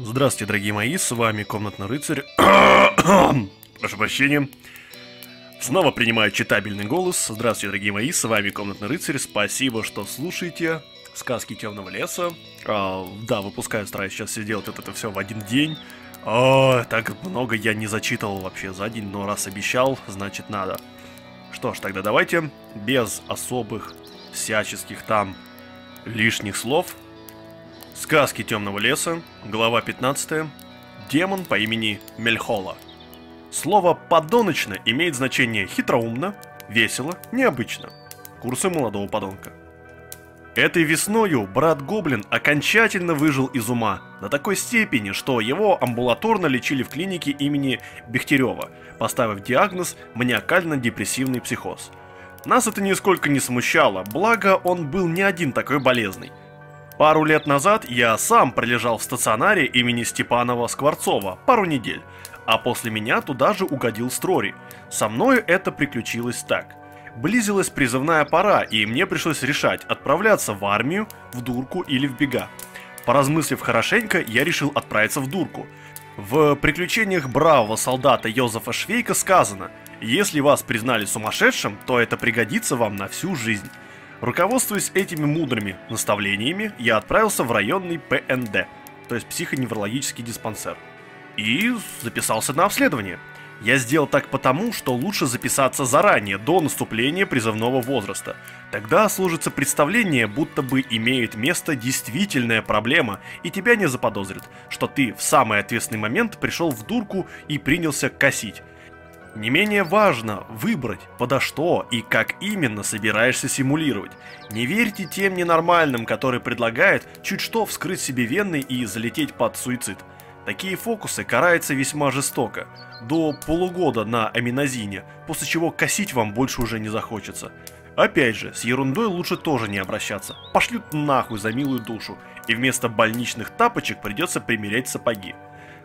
Здравствуйте, дорогие мои, с вами Комнатный Рыцарь. Прошу прощения. Снова принимаю читабельный голос. Здравствуйте, дорогие мои, с вами Комнатный Рыцарь. Спасибо, что слушаете сказки Темного леса. А, да, выпускаю, стараюсь сейчас сделать вот это все в один день. О, так много я не зачитывал вообще за день, но раз обещал, значит надо. Что ж, тогда давайте без особых всяческих там лишних слов Сказки темного леса, глава 15. Демон по имени Мельхола. Слово «подоночно» имеет значение хитроумно, весело, необычно. Курсы молодого подонка. Этой весною брат Гоблин окончательно выжил из ума, до такой степени, что его амбулаторно лечили в клинике имени Бехтерева, поставив диагноз маниакально-депрессивный психоз. Нас это нисколько не смущало, благо он был не один такой болезный – Пару лет назад я сам пролежал в стационаре имени Степанова Скворцова пару недель, а после меня туда же угодил Строри. Со мною это приключилось так. Близилась призывная пора, и мне пришлось решать, отправляться в армию, в дурку или в бега. Поразмыслив хорошенько, я решил отправиться в дурку. В «Приключениях бравого солдата Йозефа Швейка» сказано, если вас признали сумасшедшим, то это пригодится вам на всю жизнь. Руководствуясь этими мудрыми наставлениями, я отправился в районный ПНД, то есть психоневрологический диспансер, и записался на обследование. Я сделал так потому, что лучше записаться заранее, до наступления призывного возраста. Тогда служится представление, будто бы имеет место действительная проблема, и тебя не заподозрят, что ты в самый ответственный момент пришел в дурку и принялся косить. Не менее важно выбрать, подо что и как именно собираешься симулировать. Не верьте тем ненормальным, которые предлагают чуть что вскрыть себе вены и залететь под суицид. Такие фокусы караются весьма жестоко. До полугода на аминозине, после чего косить вам больше уже не захочется. Опять же, с ерундой лучше тоже не обращаться. Пошлют нахуй за милую душу, и вместо больничных тапочек придется примерять сапоги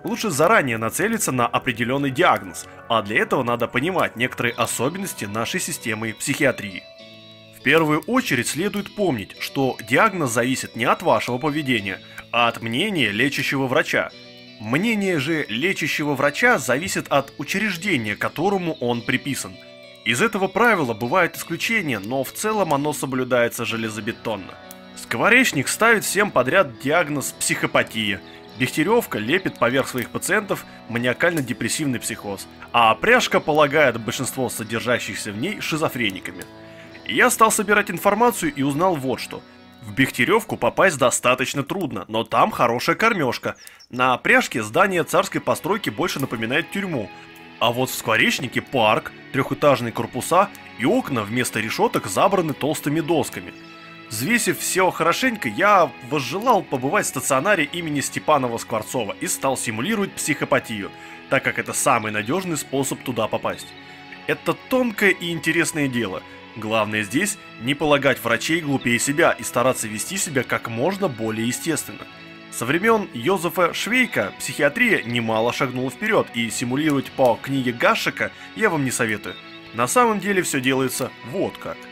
лучше заранее нацелиться на определенный диагноз, а для этого надо понимать некоторые особенности нашей системы психиатрии. В первую очередь следует помнить, что диагноз зависит не от вашего поведения, а от мнения лечащего врача. Мнение же лечащего врача зависит от учреждения, которому он приписан. Из этого правила бывают исключения, но в целом оно соблюдается железобетонно. Скворечник ставит всем подряд диагноз психопатия – Дегтяревка лепит поверх своих пациентов маниакально-депрессивный психоз, а пряжка полагает большинство содержащихся в ней шизофрениками. Я стал собирать информацию и узнал вот что. В Бехтеревку попасть достаточно трудно, но там хорошая кормежка. На пряжке здание царской постройки больше напоминает тюрьму. А вот в Скворечнике парк, трехэтажные корпуса и окна вместо решеток забраны толстыми досками – Взвесив все хорошенько, я возжелал побывать в стационаре имени Степанова Скворцова и стал симулировать психопатию, так как это самый надежный способ туда попасть. Это тонкое и интересное дело. Главное здесь не полагать врачей глупее себя и стараться вести себя как можно более естественно. Со времен Йозефа Швейка психиатрия немало шагнула вперед, и симулировать по книге Гашека я вам не советую. На самом деле все делается вот как –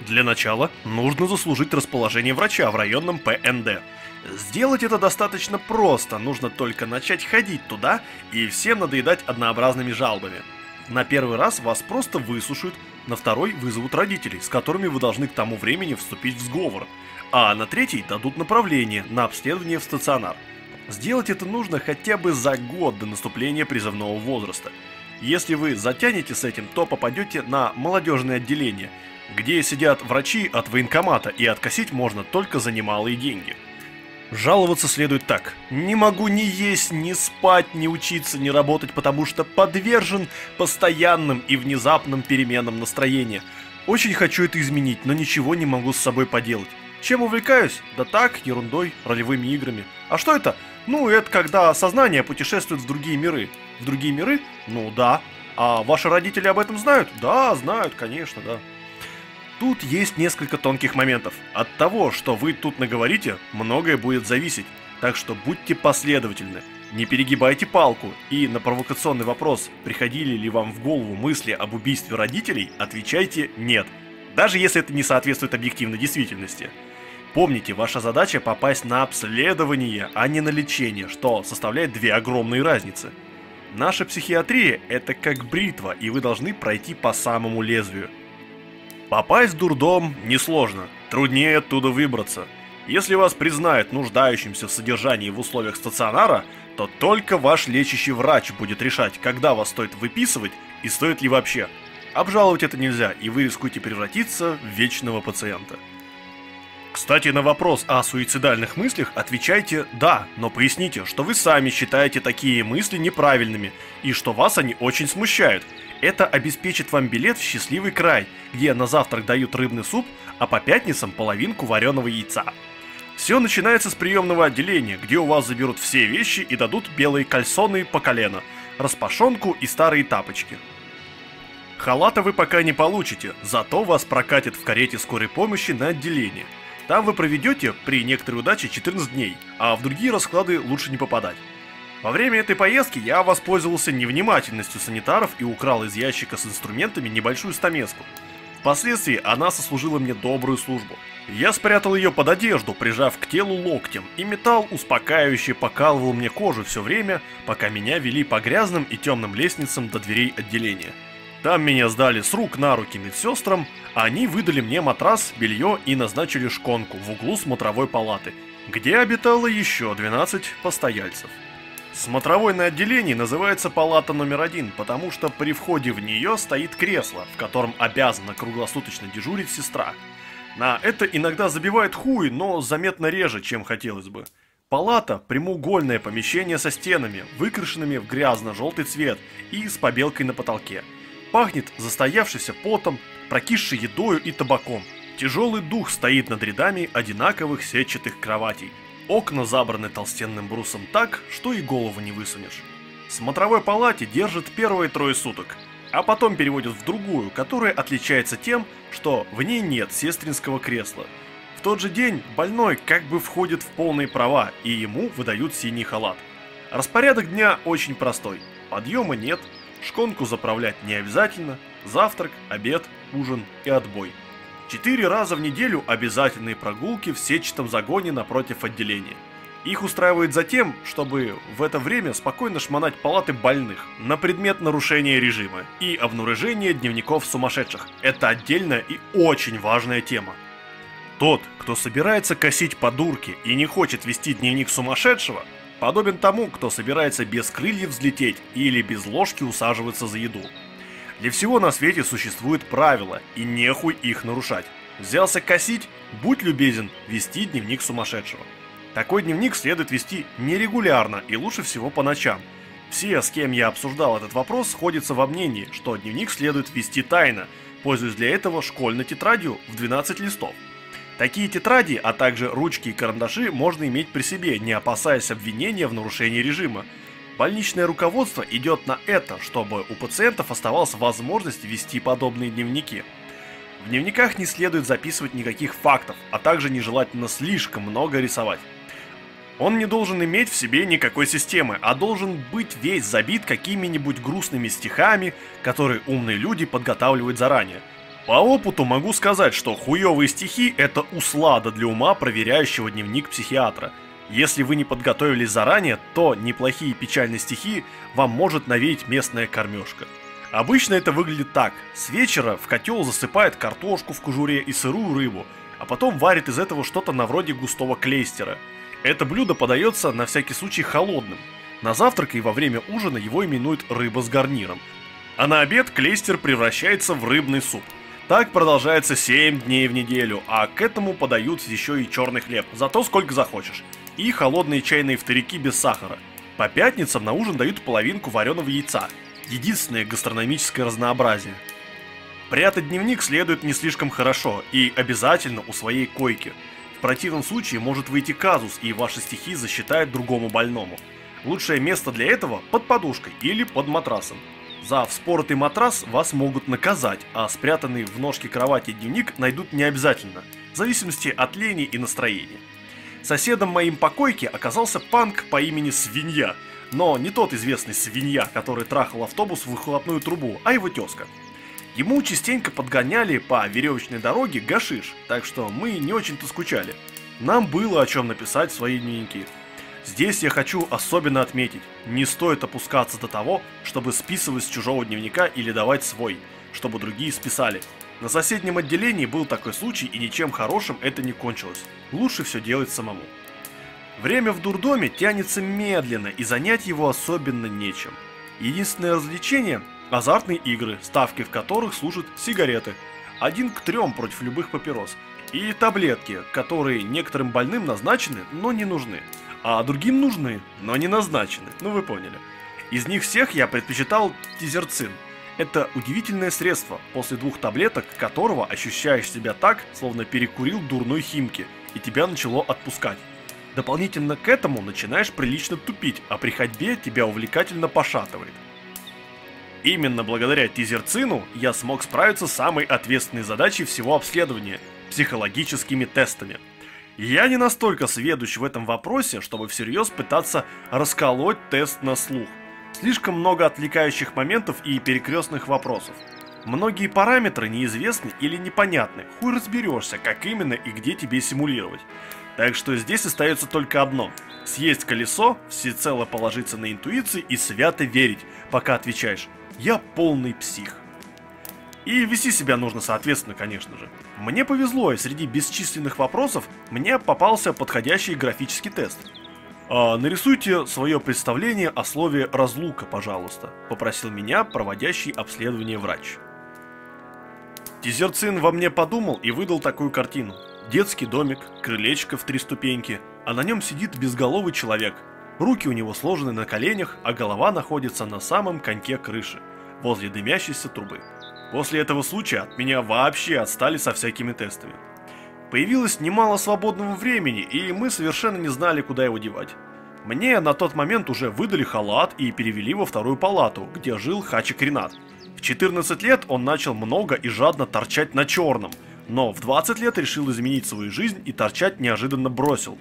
для начала нужно заслужить расположение врача в районном ПНД. Сделать это достаточно просто, нужно только начать ходить туда и всем надоедать однообразными жалобами. На первый раз вас просто высушают, на второй вызовут родителей, с которыми вы должны к тому времени вступить в сговор, а на третий дадут направление на обследование в стационар. Сделать это нужно хотя бы за год до наступления призывного возраста. Если вы затянете с этим, то попадете на молодежное отделение – где сидят врачи от военкомата, и откосить можно только за немалые деньги. Жаловаться следует так. Не могу ни есть, ни спать, ни учиться, ни работать, потому что подвержен постоянным и внезапным переменам настроения. Очень хочу это изменить, но ничего не могу с собой поделать. Чем увлекаюсь? Да так, ерундой, ролевыми играми. А что это? Ну, это когда сознание путешествует в другие миры. В другие миры? Ну да. А ваши родители об этом знают? Да, знают, конечно, да. Тут есть несколько тонких моментов. От того, что вы тут наговорите, многое будет зависеть. Так что будьте последовательны, не перегибайте палку и на провокационный вопрос, приходили ли вам в голову мысли об убийстве родителей, отвечайте «нет», даже если это не соответствует объективной действительности. Помните, ваша задача попасть на обследование, а не на лечение, что составляет две огромные разницы. Наша психиатрия – это как бритва, и вы должны пройти по самому лезвию. Попасть в дурдом несложно, труднее оттуда выбраться. Если вас признают нуждающимся в содержании в условиях стационара, то только ваш лечащий врач будет решать, когда вас стоит выписывать и стоит ли вообще. Обжаловать это нельзя, и вы рискуете превратиться в вечного пациента. Кстати, на вопрос о суицидальных мыслях отвечайте «да», но поясните, что вы сами считаете такие мысли неправильными и что вас они очень смущают. Это обеспечит вам билет в счастливый край, где на завтрак дают рыбный суп, а по пятницам половинку вареного яйца. Все начинается с приемного отделения, где у вас заберут все вещи и дадут белые кальсоны по колено, распашонку и старые тапочки. Халата вы пока не получите, зато вас прокатят в карете скорой помощи на отделение – там вы проведете при некоторой удаче 14 дней, а в другие расклады лучше не попадать. Во время этой поездки я воспользовался невнимательностью санитаров и украл из ящика с инструментами небольшую стамеску. Впоследствии она сослужила мне добрую службу. Я спрятал ее под одежду, прижав к телу локтем, и металл успокаивающе покалывал мне кожу все время, пока меня вели по грязным и темным лестницам до дверей отделения. Там меня сдали с рук на руки медсестрам, а они выдали мне матрас, белье и назначили шконку в углу смотровой палаты, где обитало еще 12 постояльцев. Смотровой на отделении называется палата номер один, потому что при входе в нее стоит кресло, в котором обязана круглосуточно дежурить сестра. На это иногда забивает хуй, но заметно реже, чем хотелось бы. Палата – прямоугольное помещение со стенами, выкрашенными в грязно-желтый цвет и с побелкой на потолке – Пахнет застоявшимся потом, прокисшей едою и табаком. Тяжелый дух стоит над рядами одинаковых сетчатых кроватей. Окна забраны толстенным брусом так, что и голову не высунешь. Смотровой палате держат первые трое суток, а потом переводят в другую, которая отличается тем, что в ней нет сестринского кресла. В тот же день больной как бы входит в полные права, и ему выдают синий халат. Распорядок дня очень простой. Подъема нет, Шконку заправлять не обязательно, завтрак, обед, ужин и отбой. Четыре раза в неделю обязательные прогулки в сетчатом загоне напротив отделения. Их устраивают за тем, чтобы в это время спокойно шмонать палаты больных на предмет нарушения режима и обнаружения дневников сумасшедших. Это отдельная и очень важная тема. Тот, кто собирается косить подурки и не хочет вести дневник сумасшедшего, подобен тому, кто собирается без крыльев взлететь или без ложки усаживаться за еду. Для всего на свете существуют правила, и нехуй их нарушать. Взялся косить, будь любезен, вести дневник сумасшедшего. Такой дневник следует вести нерегулярно и лучше всего по ночам. Все, с кем я обсуждал этот вопрос, сходятся во мнении, что дневник следует вести тайно, пользуясь для этого школьной тетрадью в 12 листов. Такие тетради, а также ручки и карандаши можно иметь при себе, не опасаясь обвинения в нарушении режима. Больничное руководство идет на это, чтобы у пациентов оставалась возможность вести подобные дневники. В дневниках не следует записывать никаких фактов, а также нежелательно слишком много рисовать. Он не должен иметь в себе никакой системы, а должен быть весь забит какими-нибудь грустными стихами, которые умные люди подготавливают заранее – по опыту могу сказать, что хуёвые стихи – это услада для ума, проверяющего дневник психиатра. Если вы не подготовились заранее, то неплохие печальные стихи вам может навеять местная кормежка. Обычно это выглядит так. С вечера в котел засыпает картошку в кожуре и сырую рыбу, а потом варит из этого что-то на вроде густого клейстера. Это блюдо подается на всякий случай холодным. На завтрак и во время ужина его именуют рыба с гарниром. А на обед клейстер превращается в рыбный суп – так продолжается 7 дней в неделю, а к этому подают еще и черный хлеб, зато сколько захочешь. И холодные чайные вторяки без сахара. По пятницам на ужин дают половинку вареного яйца. Единственное гастрономическое разнообразие. Прятать дневник следует не слишком хорошо и обязательно у своей койки. В противном случае может выйти казус и ваши стихи засчитают другому больному. Лучшее место для этого под подушкой или под матрасом. За вспоротый матрас вас могут наказать, а спрятанный в ножке кровати дневник найдут не обязательно, в зависимости от лени и настроения. Соседом моим по койке оказался панк по имени Свинья, но не тот известный Свинья, который трахал автобус в выхлопную трубу, а его тезка. Ему частенько подгоняли по веревочной дороге гашиш, так что мы не очень-то скучали. Нам было о чем написать свои дневники. Здесь я хочу особенно отметить, не стоит опускаться до того, чтобы списывать с чужого дневника или давать свой, чтобы другие списали. На соседнем отделении был такой случай и ничем хорошим это не кончилось. Лучше все делать самому. Время в дурдоме тянется медленно и занять его особенно нечем. Единственное развлечение – азартные игры, ставки в которых служат сигареты. Один к трем против любых папирос. И таблетки, которые некоторым больным назначены, но не нужны а другим нужны, но не назначены, ну вы поняли. Из них всех я предпочитал тизерцин. Это удивительное средство, после двух таблеток которого ощущаешь себя так, словно перекурил дурной химки, и тебя начало отпускать. Дополнительно к этому начинаешь прилично тупить, а при ходьбе тебя увлекательно пошатывает. Именно благодаря тизерцину я смог справиться с самой ответственной задачей всего обследования – психологическими тестами – я не настолько сведущ в этом вопросе, чтобы всерьез пытаться расколоть тест на слух. Слишком много отвлекающих моментов и перекрестных вопросов. Многие параметры неизвестны или непонятны, хуй разберешься, как именно и где тебе симулировать. Так что здесь остается только одно – съесть колесо, всецело положиться на интуиции и свято верить, пока отвечаешь «я полный псих». И вести себя нужно соответственно, конечно же. Мне повезло, и среди бесчисленных вопросов мне попался подходящий графический тест. А, «Нарисуйте свое представление о слове «разлука», пожалуйста», — попросил меня проводящий обследование врач. Тизерцин во мне подумал и выдал такую картину. Детский домик, крылечко в три ступеньки, а на нем сидит безголовый человек. Руки у него сложены на коленях, а голова находится на самом коньке крыши, возле дымящейся трубы. После этого случая от меня вообще отстали со всякими тестами. Появилось немало свободного времени, и мы совершенно не знали, куда его девать. Мне на тот момент уже выдали халат и перевели во вторую палату, где жил Хачик Ренат. В 14 лет он начал много и жадно торчать на черном, но в 20 лет решил изменить свою жизнь и торчать неожиданно бросил.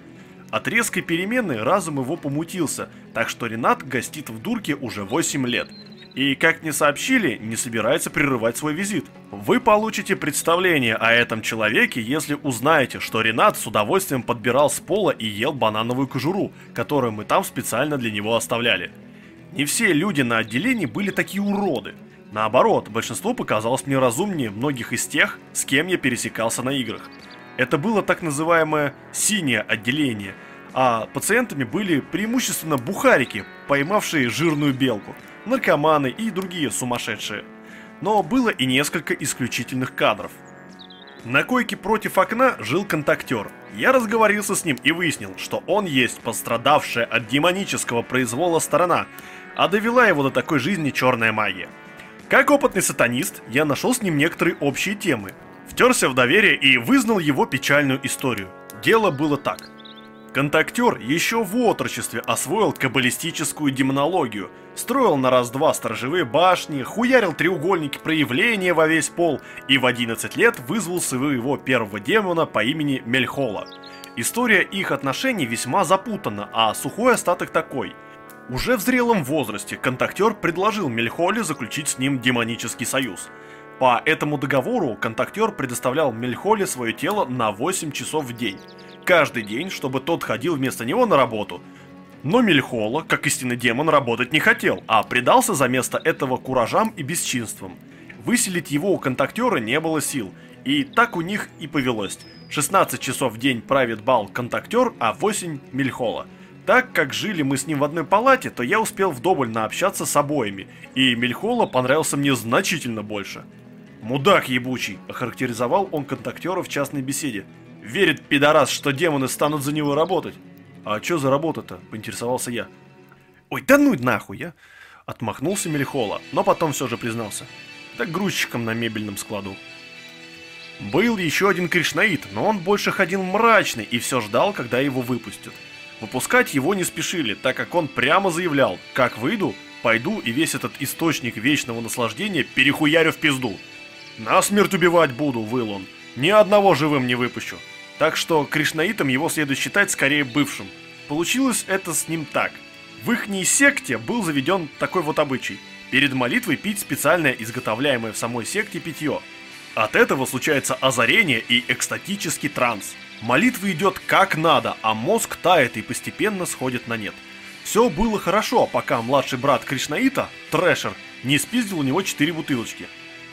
От резкой перемены разум его помутился, так что Ренат гостит в дурке уже 8 лет – и, как мне сообщили, не собирается прерывать свой визит. Вы получите представление о этом человеке, если узнаете, что Ренат с удовольствием подбирал с пола и ел банановую кожуру, которую мы там специально для него оставляли. Не все люди на отделении были такие уроды. Наоборот, большинство показалось мне разумнее многих из тех, с кем я пересекался на играх. Это было так называемое «синее отделение», а пациентами были преимущественно бухарики, поймавшие жирную белку – наркоманы и другие сумасшедшие. Но было и несколько исключительных кадров. На койке против окна жил контактер. Я разговорился с ним и выяснил, что он есть пострадавшая от демонического произвола сторона, а довела его до такой жизни черная магия. Как опытный сатанист, я нашел с ним некоторые общие темы, втерся в доверие и вызнал его печальную историю. Дело было так. Контактер еще в отрочестве освоил каббалистическую демонологию, строил на раз-два сторожевые башни, хуярил треугольники проявления во весь пол и в 11 лет вызвал своего первого демона по имени Мельхола. История их отношений весьма запутана, а сухой остаток такой. Уже в зрелом возрасте контактер предложил Мельхоле заключить с ним демонический союз. По этому договору контактер предоставлял Мельхоле свое тело на 8 часов в день каждый день, чтобы тот ходил вместо него на работу. Но Мельхола, как истинный демон, работать не хотел, а предался за место этого куражам и бесчинствам. Выселить его у контактера не было сил, и так у них и повелось. 16 часов в день правит бал контактер, а 8 Мельхола. Так как жили мы с ним в одной палате, то я успел вдоволь наобщаться с обоими, и Мельхола понравился мне значительно больше. «Мудак ебучий», – охарактеризовал он контактера в частной беседе. Верит пидорас, что демоны станут за него работать. А чё за работа-то? Поинтересовался я. Ой, да ну нахуй, я... Отмахнулся Мельхола, но потом все же признался. Так грузчиком на мебельном складу. Был еще один кришнаит, но он больше ходил мрачный и все ждал, когда его выпустят. Выпускать его не спешили, так как он прямо заявлял, как выйду, пойду и весь этот источник вечного наслаждения перехуярю в пизду. «Насмерть убивать буду», — выл он. «Ни одного живым не выпущу. Так что кришнаитом его следует считать скорее бывшим. Получилось это с ним так. В ихней секте был заведен такой вот обычай. Перед молитвой пить специальное изготовляемое в самой секте питье. От этого случается озарение и экстатический транс. Молитва идет как надо, а мозг тает и постепенно сходит на нет. Все было хорошо, пока младший брат Кришнаита, Трэшер, не спиздил у него 4 бутылочки.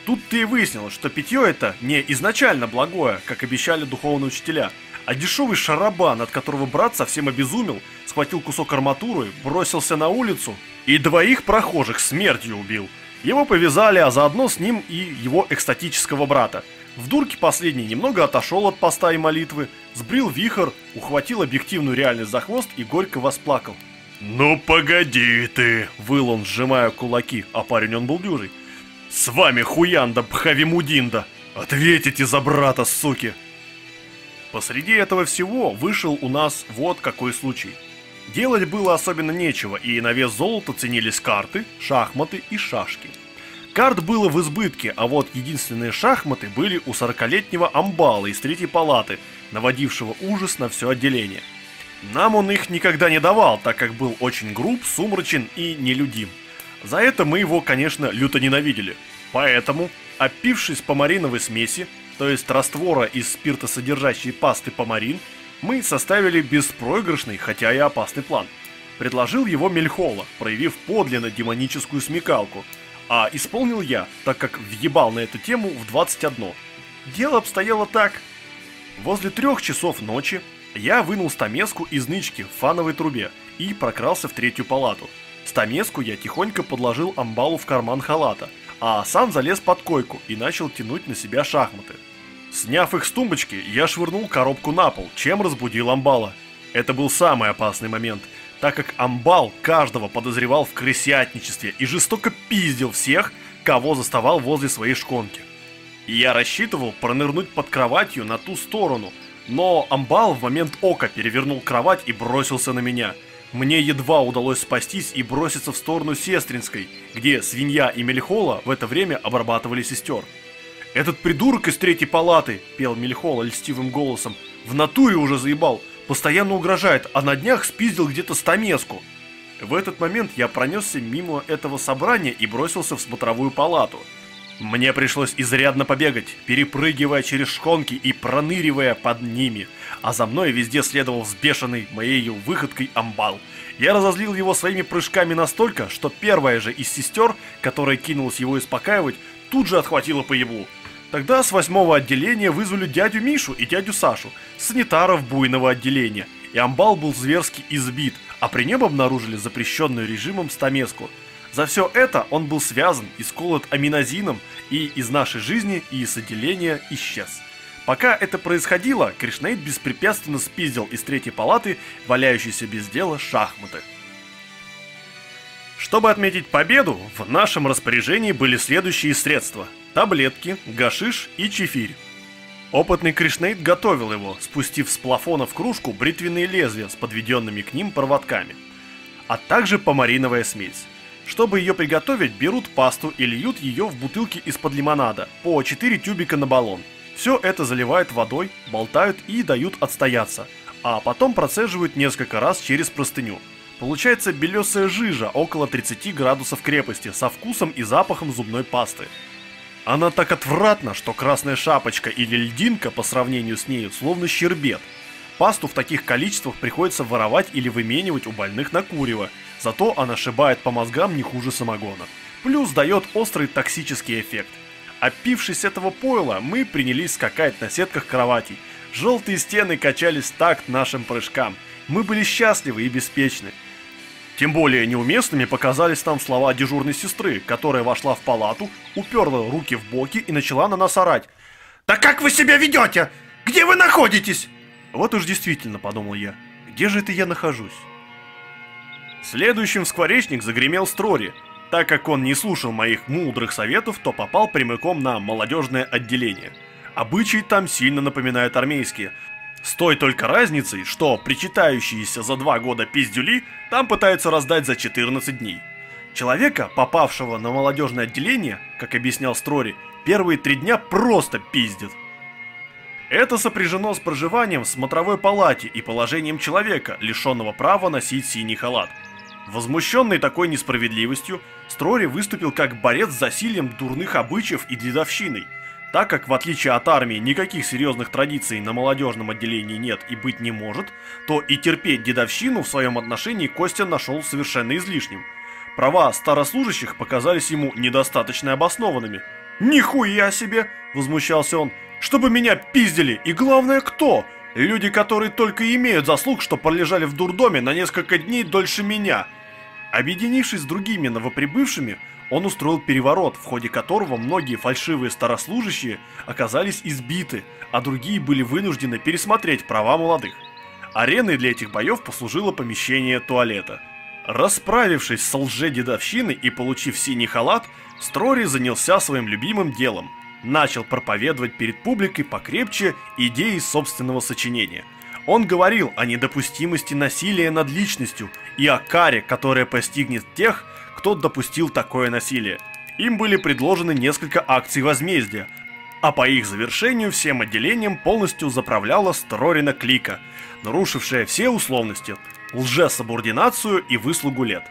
Тут-то и выяснилось, что питье это не изначально благое, как обещали духовные учителя, а дешевый шарабан, от которого брат совсем обезумел, схватил кусок арматуры, бросился на улицу и двоих прохожих смертью убил. Его повязали, а заодно с ним и его экстатического брата. В дурке последний немного отошел от поста и молитвы, сбрил вихр, ухватил объективную реальность за хвост и горько восплакал. «Ну погоди ты!» – выл он, сжимая кулаки, а парень он был дюжий. «С вами Хуянда Бхавимудинда! Ответите за брата, суки!» Посреди этого всего вышел у нас вот какой случай. Делать было особенно нечего, и на вес золота ценились карты, шахматы и шашки. Карт было в избытке, а вот единственные шахматы были у 40-летнего амбала из третьей палаты, наводившего ужас на все отделение. Нам он их никогда не давал, так как был очень груб, сумрачен и нелюдим. За это мы его, конечно, люто ненавидели. Поэтому, опившись помариновой смеси, то есть раствора из спиртосодержащей пасты помарин, мы составили беспроигрышный, хотя и опасный план. Предложил его Мельхола, проявив подлинно демоническую смекалку, а исполнил я, так как въебал на эту тему в 21. Дело обстояло так. Возле трех часов ночи я вынул стамеску из нычки в фановой трубе и прокрался в третью палату – Стамеску я тихонько подложил амбалу в карман халата, а сам залез под койку и начал тянуть на себя шахматы. Сняв их с тумбочки, я швырнул коробку на пол, чем разбудил амбала. Это был самый опасный момент, так как амбал каждого подозревал в крысятничестве и жестоко пиздил всех, кого заставал возле своей шконки. Я рассчитывал пронырнуть под кроватью на ту сторону, но амбал в момент ока перевернул кровать и бросился на меня – мне едва удалось спастись и броситься в сторону Сестринской, где свинья и Мельхола в это время обрабатывали сестер. «Этот придурок из третьей палаты», — пел Мельхола льстивым голосом, — «в натуре уже заебал, постоянно угрожает, а на днях спиздил где-то стамеску». В этот момент я пронесся мимо этого собрания и бросился в смотровую палату. Мне пришлось изрядно побегать, перепрыгивая через шконки и проныривая под ними — а за мной везде следовал взбешенный моей выходкой амбал. Я разозлил его своими прыжками настолько, что первая же из сестер, которая кинулась его успокаивать, тут же отхватила по ебу. Тогда с восьмого отделения вызвали дядю Мишу и дядю Сашу, санитаров буйного отделения, и амбал был зверски избит, а при нем обнаружили запрещенную режимом стамеску. За все это он был связан и сколот аминозином, и из нашей жизни, и из отделения исчез. Пока это происходило, Кришнаид беспрепятственно спиздил из третьей палаты валяющиеся без дела шахматы. Чтобы отметить победу, в нашем распоряжении были следующие средства. Таблетки, гашиш и чефирь. Опытный Кришнаид готовил его, спустив с плафона в кружку бритвенные лезвия с подведенными к ним проводками, а также помариновая смесь. Чтобы ее приготовить, берут пасту и льют ее в бутылки из-под лимонада, по 4 тюбика на баллон – все это заливают водой, болтают и дают отстояться, а потом процеживают несколько раз через простыню. Получается белесая жижа около 30 градусов крепости со вкусом и запахом зубной пасты. Она так отвратна, что красная шапочка или льдинка по сравнению с нею словно щербет. Пасту в таких количествах приходится воровать или выменивать у больных на курево, зато она шибает по мозгам не хуже самогона. Плюс дает острый токсический эффект. Опившись этого пойла, мы принялись скакать на сетках кроватей. Желтые стены качались такт нашим прыжкам. Мы были счастливы и беспечны. Тем более неуместными показались там слова дежурной сестры, которая вошла в палату, уперла руки в боки и начала на нас орать. «Да как вы себя ведете? Где вы находитесь?» Вот уж действительно, подумал я, где же это я нахожусь? Следующим в скворечник загремел Строри, так как он не слушал моих мудрых советов, то попал прямиком на молодежное отделение. Обычаи там сильно напоминают армейские. С той только разницей, что причитающиеся за два года пиздюли там пытаются раздать за 14 дней. Человека, попавшего на молодежное отделение, как объяснял Строри, первые три дня просто пиздят. Это сопряжено с проживанием в смотровой палате и положением человека, лишенного права носить синий халат. Возмущенный такой несправедливостью, Строри выступил как борец с засилием дурных обычаев и дедовщиной. Так как в отличие от армии никаких серьезных традиций на молодежном отделении нет и быть не может, то и терпеть дедовщину в своем отношении Костя нашел совершенно излишним. Права старослужащих показались ему недостаточно обоснованными. «Нихуя себе!» – возмущался он. «Чтобы меня пиздили! И главное, кто? Люди, которые только имеют заслуг, что пролежали в дурдоме на несколько дней дольше меня!» Объединившись с другими новоприбывшими, он устроил переворот, в ходе которого многие фальшивые старослужащие оказались избиты, а другие были вынуждены пересмотреть права молодых. Ареной для этих боев послужило помещение туалета. Расправившись с лже-дедовщиной и получив синий халат, Строри занялся своим любимым делом. Начал проповедовать перед публикой покрепче идеи собственного сочинения. Он говорил о недопустимости насилия над личностью и о каре, которая постигнет тех, кто допустил такое насилие. Им были предложены несколько акций возмездия, а по их завершению всем отделением полностью заправляла Строрина Клика, нарушившая все условности, лжесубординацию и выслугу лет.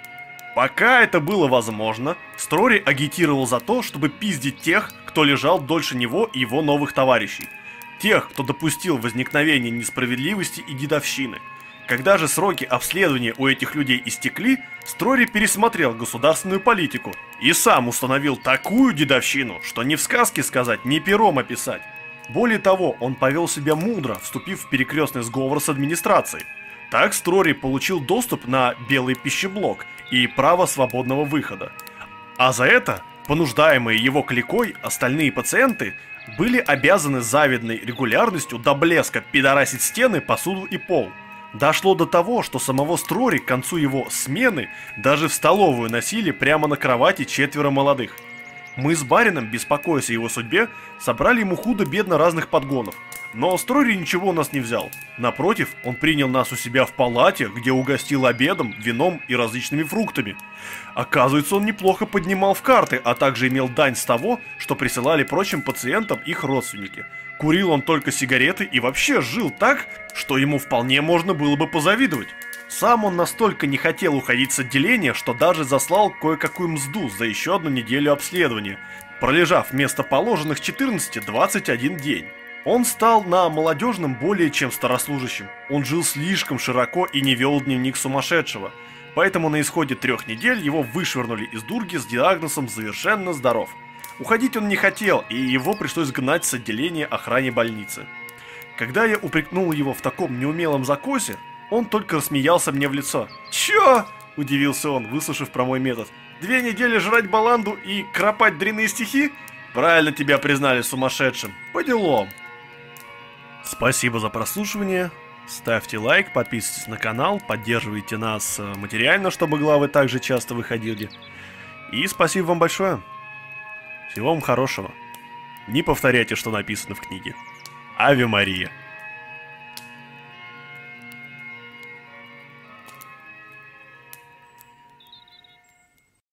Пока это было возможно, Строри агитировал за то, чтобы пиздить тех, кто лежал дольше него и его новых товарищей. Тех, кто допустил возникновение несправедливости и дедовщины – когда же сроки обследования у этих людей истекли, Строри пересмотрел государственную политику и сам установил такую дедовщину, что ни в сказке сказать, ни пером описать. Более того, он повел себя мудро, вступив в перекрестный сговор с администрацией. Так Строри получил доступ на белый пищеблок и право свободного выхода. А за это, понуждаемые его кликой, остальные пациенты были обязаны завидной регулярностью до блеска пидорасить стены, посуду и пол – Дошло до того, что самого Строри к концу его смены даже в столовую носили прямо на кровати четверо молодых. Мы с барином, беспокоясь о его судьбе, собрали ему худо-бедно разных подгонов. Но Строри ничего у нас не взял. Напротив, он принял нас у себя в палате, где угостил обедом, вином и различными фруктами. Оказывается, он неплохо поднимал в карты, а также имел дань с того, что присылали прочим пациентам их родственники – Курил он только сигареты и вообще жил так, что ему вполне можно было бы позавидовать. Сам он настолько не хотел уходить с отделения, что даже заслал кое-какую мзду за еще одну неделю обследования, пролежав вместо положенных 14-21 день. Он стал на молодежном более чем старослужащим. Он жил слишком широко и не вел дневник сумасшедшего. Поэтому на исходе трех недель его вышвырнули из дурги с диагнозом «совершенно здоров». Уходить он не хотел, и его пришлось гнать с отделения охране больницы. Когда я упрекнул его в таком неумелом закосе, он только рассмеялся мне в лицо. «Чё?» – удивился он, выслушав про мой метод. «Две недели жрать баланду и кропать дрянные стихи? Правильно тебя признали сумасшедшим. По делам!» Спасибо за прослушивание. Ставьте лайк, подписывайтесь на канал, поддерживайте нас э, материально, чтобы главы также часто выходили. И спасибо вам большое. Всего вам хорошего. Не повторяйте, что написано в книге. Ави Мария.